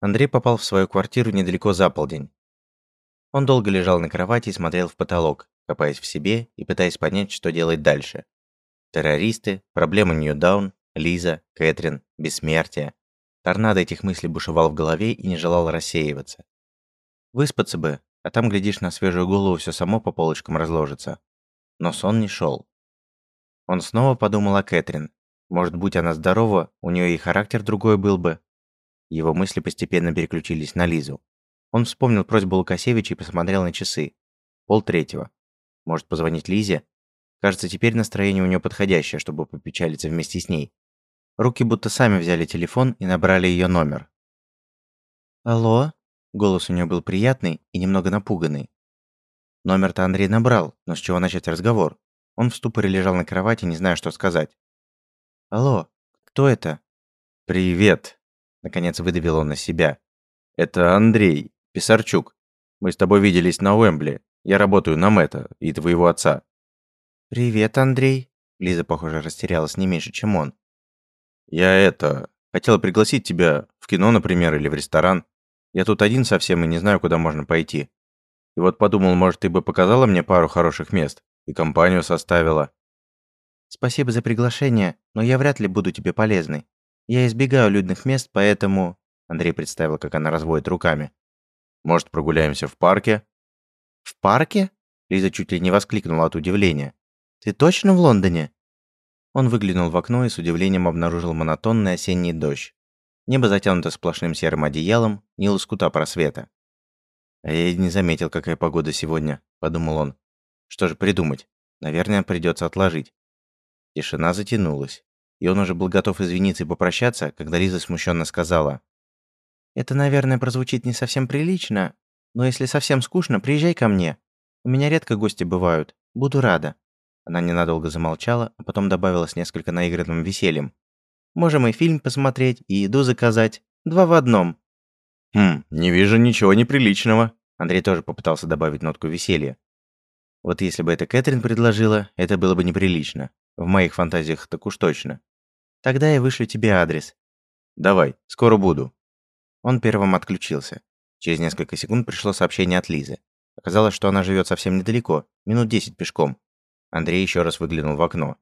Андрей попал в свою квартиру недалеко за полдень. Он долго лежал на кровати и смотрел в потолок, копаясь в себе и пытаясь понять, что делать дальше. Террористы, проблемы Ньюдаун, Лиза, Кэтрин, бессмертие. Торнадо этих мыслей бушевал в голове и не желал рассеиваться. Выспаться бы, а там, глядишь, на свежую голову все само по полочкам разложится. Но сон не шел. Он снова подумал о Кэтрин. Может, будь она здорова, у нее и характер другой был бы. Его мысли постепенно переключились на Лизу. Он вспомнил просьбу Лукасевича и посмотрел на часы. Пол третьего. Может, позвонить Лизе? Кажется, теперь настроение у нее подходящее, чтобы попечалиться вместе с ней. Руки будто сами взяли телефон и набрали ее номер. «Алло?» Голос у нее был приятный и немного напуганный. Номер-то Андрей набрал, но с чего начать разговор? Он в ступоре лежал на кровати, не зная, что сказать. «Алло, кто это?» «Привет», Наконец выдавил он на себя. «Это Андрей, Писарчук. Мы с тобой виделись на Уэмбли. Я работаю на Мэтта и твоего отца». «Привет, Андрей». Лиза, похоже, растерялась не меньше, чем он. «Я это... Хотела пригласить тебя в кино, например, или в ресторан. Я тут один совсем и не знаю, куда можно пойти. И вот подумал, может, ты бы показала мне пару хороших мест и компанию составила». «Спасибо за приглашение, но я вряд ли буду тебе полезной. Я избегаю людных мест, поэтому...» Андрей представил, как она разводит руками. «Может, прогуляемся в парке?» «В парке?» Лиза чуть ли не воскликнула от удивления. «Ты точно в Лондоне?» Он выглянул в окно и с удивлением обнаружил монотонный осенний дождь. Небо затянуто сплошным серым одеялом, ни лоскута просвета. «А я и не заметил, какая погода сегодня», – подумал он. «Что же придумать? Наверное, придется отложить». Тишина затянулась и он уже был готов извиниться и попрощаться, когда Лиза смущенно сказала. «Это, наверное, прозвучит не совсем прилично, но если совсем скучно, приезжай ко мне. У меня редко гости бывают. Буду рада». Она ненадолго замолчала, а потом добавила с несколько наигранным весельем. «Можем и фильм посмотреть, и еду заказать. Два в одном». «Хм, не вижу ничего неприличного». Андрей тоже попытался добавить нотку веселья. Вот если бы это Кэтрин предложила, это было бы неприлично. В моих фантазиях так уж точно. Тогда я вышлю тебе адрес. Давай, скоро буду. Он первым отключился. Через несколько секунд пришло сообщение от Лизы. Оказалось, что она живет совсем недалеко, минут десять пешком. Андрей еще раз выглянул в окно.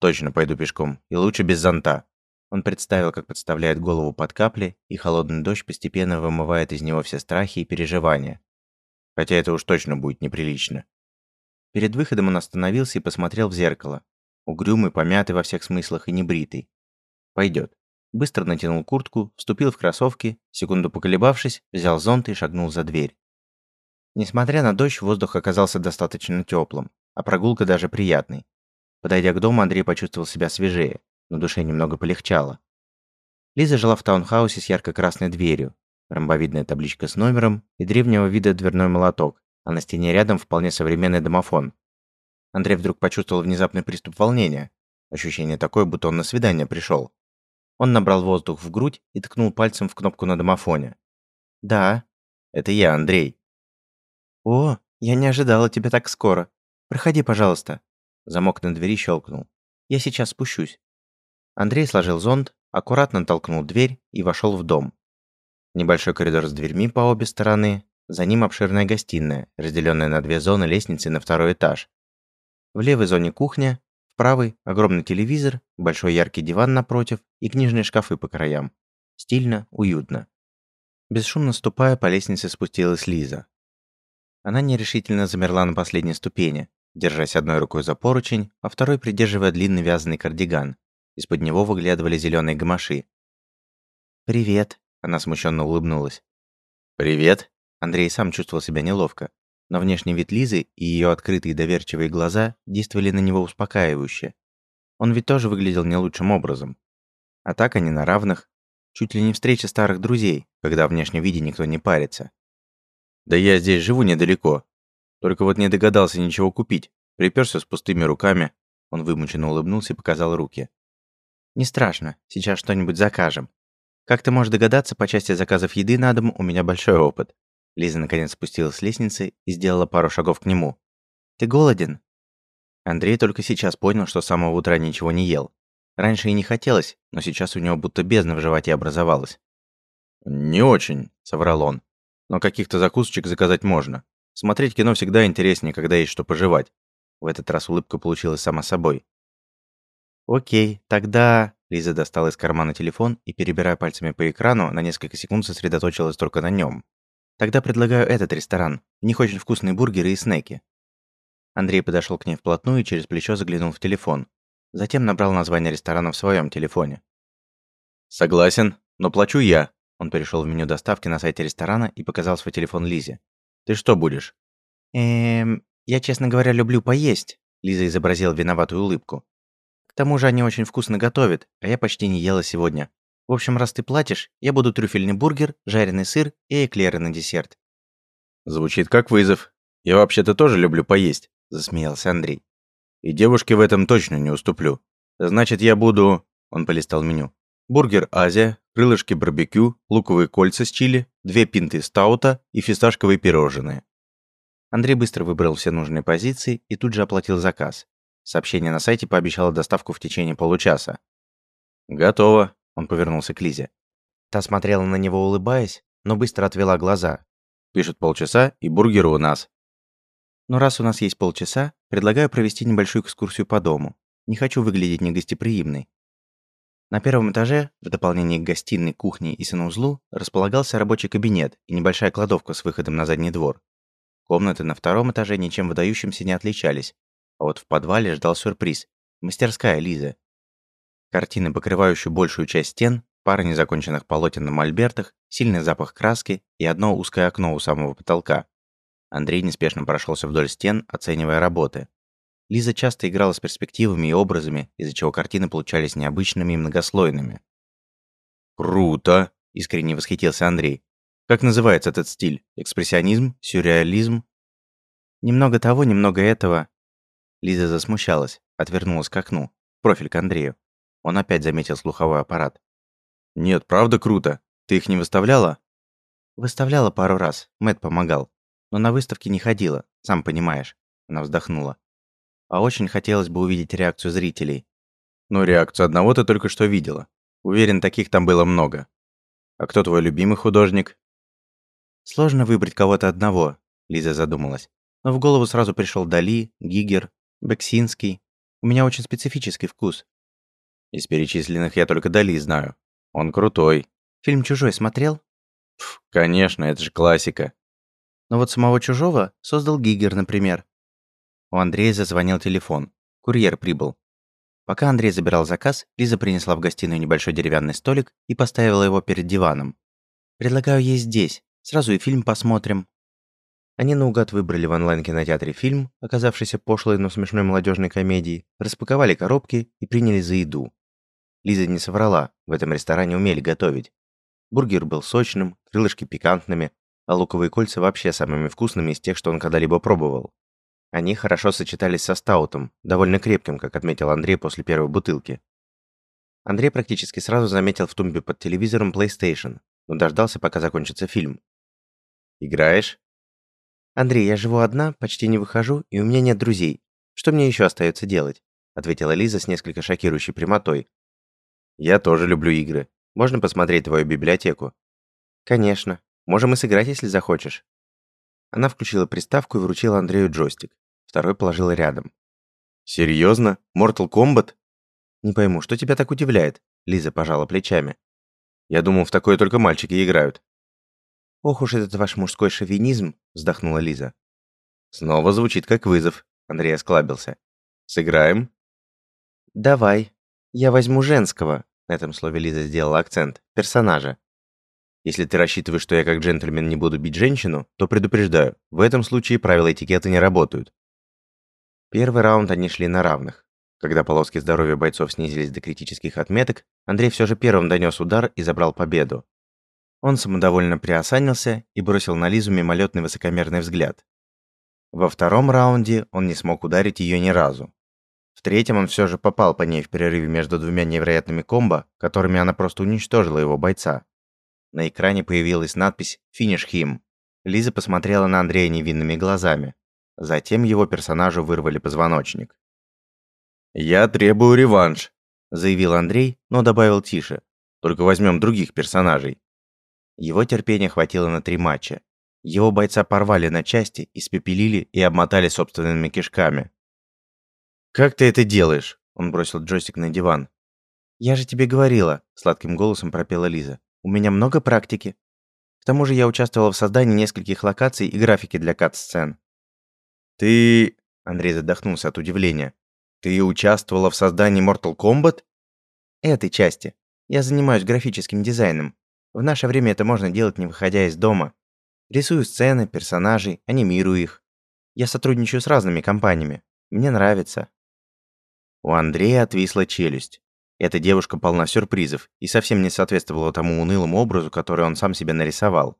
Точно пойду пешком, и лучше без зонта. Он представил, как подставляет голову под капли, и холодный дождь постепенно вымывает из него все страхи и переживания. Хотя это уж точно будет неприлично. Перед выходом он остановился и посмотрел в зеркало. Угрюмый, помятый во всех смыслах и небритый. Пойдет. Быстро натянул куртку, вступил в кроссовки, секунду поколебавшись, взял зонт и шагнул за дверь. Несмотря на дождь, воздух оказался достаточно теплым, а прогулка даже приятной. Подойдя к дому, Андрей почувствовал себя свежее, но душе немного полегчало. Лиза жила в таунхаусе с ярко-красной дверью, ромбовидная табличка с номером и древнего вида дверной молоток, а на стене рядом вполне современный домофон, Андрей вдруг почувствовал внезапный приступ волнения. Ощущение такое, будто он на свидание пришел. Он набрал воздух в грудь и ткнул пальцем в кнопку на домофоне. «Да, это я, Андрей». «О, я не ожидала тебя так скоро. Проходи, пожалуйста». Замок на двери щелкнул. «Я сейчас спущусь». Андрей сложил зонт, аккуратно толкнул дверь и вошел в дом. Небольшой коридор с дверьми по обе стороны, за ним обширная гостиная, разделенная на две зоны лестницы на второй этаж. В левой зоне кухня, в правой огромный телевизор, большой яркий диван напротив и книжные шкафы по краям. Стильно, уютно. Бесшумно ступая, по лестнице спустилась Лиза. Она нерешительно замерла на последней ступени, держась одной рукой за поручень, а второй придерживая длинный вязаный кардиган. Из-под него выглядывали зеленые гамаши. «Привет», — она смущенно улыбнулась. «Привет», — Андрей сам чувствовал себя неловко но внешний вид Лизы и ее открытые доверчивые глаза действовали на него успокаивающе. Он ведь тоже выглядел не лучшим образом. А так они на равных. Чуть ли не встреча старых друзей, когда в внешнем виде никто не парится. «Да я здесь живу недалеко. Только вот не догадался ничего купить. Приперся с пустыми руками». Он вымученно улыбнулся и показал руки. «Не страшно, сейчас что-нибудь закажем. Как ты можешь догадаться, по части заказов еды на дом у меня большой опыт. Лиза наконец спустилась с лестницы и сделала пару шагов к нему. «Ты голоден?» Андрей только сейчас понял, что с самого утра ничего не ел. Раньше и не хотелось, но сейчас у него будто бездна в животе образовалась. «Не очень», — соврал он. «Но каких-то закусочек заказать можно. Смотреть кино всегда интереснее, когда есть что пожевать». В этот раз улыбка получилась сама собой. «Окей, тогда...» Лиза достала из кармана телефон и, перебирая пальцами по экрану, на несколько секунд сосредоточилась только на нем. «Тогда предлагаю этот ресторан. В них очень вкусные бургеры и снеки». Андрей подошел к ней вплотную и через плечо заглянул в телефон. Затем набрал название ресторана в своем телефоне. «Согласен, но плачу я». Он перешел в меню доставки на сайте ресторана и показал свой телефон Лизе. «Ты что будешь?» «Эм, я, честно говоря, люблю поесть», Лиза изобразила виноватую улыбку. «К тому же они очень вкусно готовят, а я почти не ела сегодня. В общем, раз ты платишь, я буду трюфельный бургер, жареный сыр и эклеры на десерт». «Звучит как вызов. Я вообще-то тоже люблю поесть», засмеялся Андрей. «И девушке в этом точно не уступлю. Значит, я буду...» Он полистал меню. Бургер Азия, крылышки барбекю, луковые кольца с чили, две пинты стаута и фисташковые пирожные. Андрей быстро выбрал все нужные позиции и тут же оплатил заказ. Сообщение на сайте пообещало доставку в течение получаса. «Готово», — он повернулся к Лизе. Та смотрела на него, улыбаясь, но быстро отвела глаза. «Пишут полчаса, и бургеры у нас». «Но раз у нас есть полчаса, предлагаю провести небольшую экскурсию по дому. Не хочу выглядеть негостеприимной. На первом этаже, в дополнение к гостиной, кухне и санузлу, располагался рабочий кабинет и небольшая кладовка с выходом на задний двор. Комнаты на втором этаже ничем выдающимся не отличались, а вот в подвале ждал сюрприз – мастерская Лизы. Картины, покрывающие большую часть стен, пара незаконченных полотен на мольбертах, сильный запах краски и одно узкое окно у самого потолка. Андрей неспешно прошелся вдоль стен, оценивая работы. Лиза часто играла с перспективами и образами, из-за чего картины получались необычными и многослойными. «Круто!» – искренне восхитился Андрей. «Как называется этот стиль? Экспрессионизм? Сюрреализм?» «Немного того, немного этого». Лиза засмущалась, отвернулась к окну, профиль к Андрею. Он опять заметил слуховой аппарат. «Нет, правда круто. Ты их не выставляла?» «Выставляла пару раз, Мэт помогал. Но на выставке не ходила, сам понимаешь». Она вздохнула а очень хотелось бы увидеть реакцию зрителей. Но реакцию одного ты только что видела. Уверен, таких там было много. А кто твой любимый художник? Сложно выбрать кого-то одного, Лиза задумалась. Но в голову сразу пришел Дали, Гигер, Бексинский. У меня очень специфический вкус. Из перечисленных я только Дали знаю. Он крутой. Фильм «Чужой» смотрел? Пф, конечно, это же классика. Но вот самого «Чужого» создал Гигер, например. У Андрея зазвонил телефон. Курьер прибыл. Пока Андрей забирал заказ, Лиза принесла в гостиную небольшой деревянный столик и поставила его перед диваном. «Предлагаю есть здесь. Сразу и фильм посмотрим». Они наугад выбрали в онлайн-кинотеатре фильм, оказавшийся пошлой, но смешной молодежной комедией, распаковали коробки и приняли за еду. Лиза не соврала, в этом ресторане умели готовить. Бургер был сочным, крылышки пикантными, а луковые кольца вообще самыми вкусными из тех, что он когда-либо пробовал. Они хорошо сочетались со стаутом, довольно крепким, как отметил Андрей после первой бутылки. Андрей практически сразу заметил в тумбе под телевизором PlayStation, но дождался, пока закончится фильм. «Играешь?» «Андрей, я живу одна, почти не выхожу, и у меня нет друзей. Что мне еще остается делать?» ответила Лиза с несколько шокирующей прямотой. «Я тоже люблю игры. Можно посмотреть твою библиотеку?» «Конечно. Можем и сыграть, если захочешь». Она включила приставку и вручила Андрею джойстик. Второй положила рядом. «Серьезно? Mortal Kombat?» «Не пойму, что тебя так удивляет?» Лиза пожала плечами. «Я думал, в такое только мальчики играют». «Ох уж этот ваш мужской шовинизм», вздохнула Лиза. «Снова звучит как вызов», Андрей осклабился. «Сыграем?» «Давай. Я возьму женского», на этом слове Лиза сделала акцент, персонажа. Если ты рассчитываешь, что я как джентльмен не буду бить женщину, то предупреждаю, в этом случае правила этикета не работают. Первый раунд они шли на равных. Когда полоски здоровья бойцов снизились до критических отметок, Андрей все же первым донес удар и забрал победу. Он самодовольно приосанился и бросил на Лизу мимолетный высокомерный взгляд. Во втором раунде он не смог ударить ее ни разу. В третьем он все же попал по ней в перерыве между двумя невероятными комбо, которыми она просто уничтожила его бойца. На экране появилась надпись «Finish him». Лиза посмотрела на Андрея невинными глазами. Затем его персонажу вырвали позвоночник. «Я требую реванш», — заявил Андрей, но добавил тише. «Только возьмем других персонажей». Его терпения хватило на три матча. Его бойца порвали на части, испепелили и обмотали собственными кишками. «Как ты это делаешь?» Он бросил джойстик на диван. «Я же тебе говорила», — сладким голосом пропела Лиза. «У меня много практики. К тому же я участвовала в создании нескольких локаций и графики для кат-сцен». «Ты...» — Андрей задохнулся от удивления. «Ты участвовала в создании Mortal Kombat?» «Этой части. Я занимаюсь графическим дизайном. В наше время это можно делать, не выходя из дома. Рисую сцены, персонажей, анимирую их. Я сотрудничаю с разными компаниями. Мне нравится». У Андрея отвисла челюсть. Эта девушка полна сюрпризов и совсем не соответствовала тому унылому образу, который он сам себе нарисовал.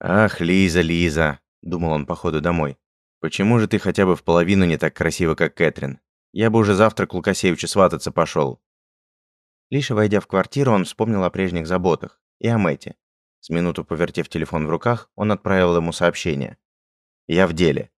«Ах, Лиза, Лиза», — думал он по ходу домой. «Почему же ты хотя бы в половину не так красива, как Кэтрин? Я бы уже завтра к Лукасевичу свататься пошел. Лишь войдя в квартиру, он вспомнил о прежних заботах и о Мэте. С минуту повертев телефон в руках, он отправил ему сообщение. «Я в деле.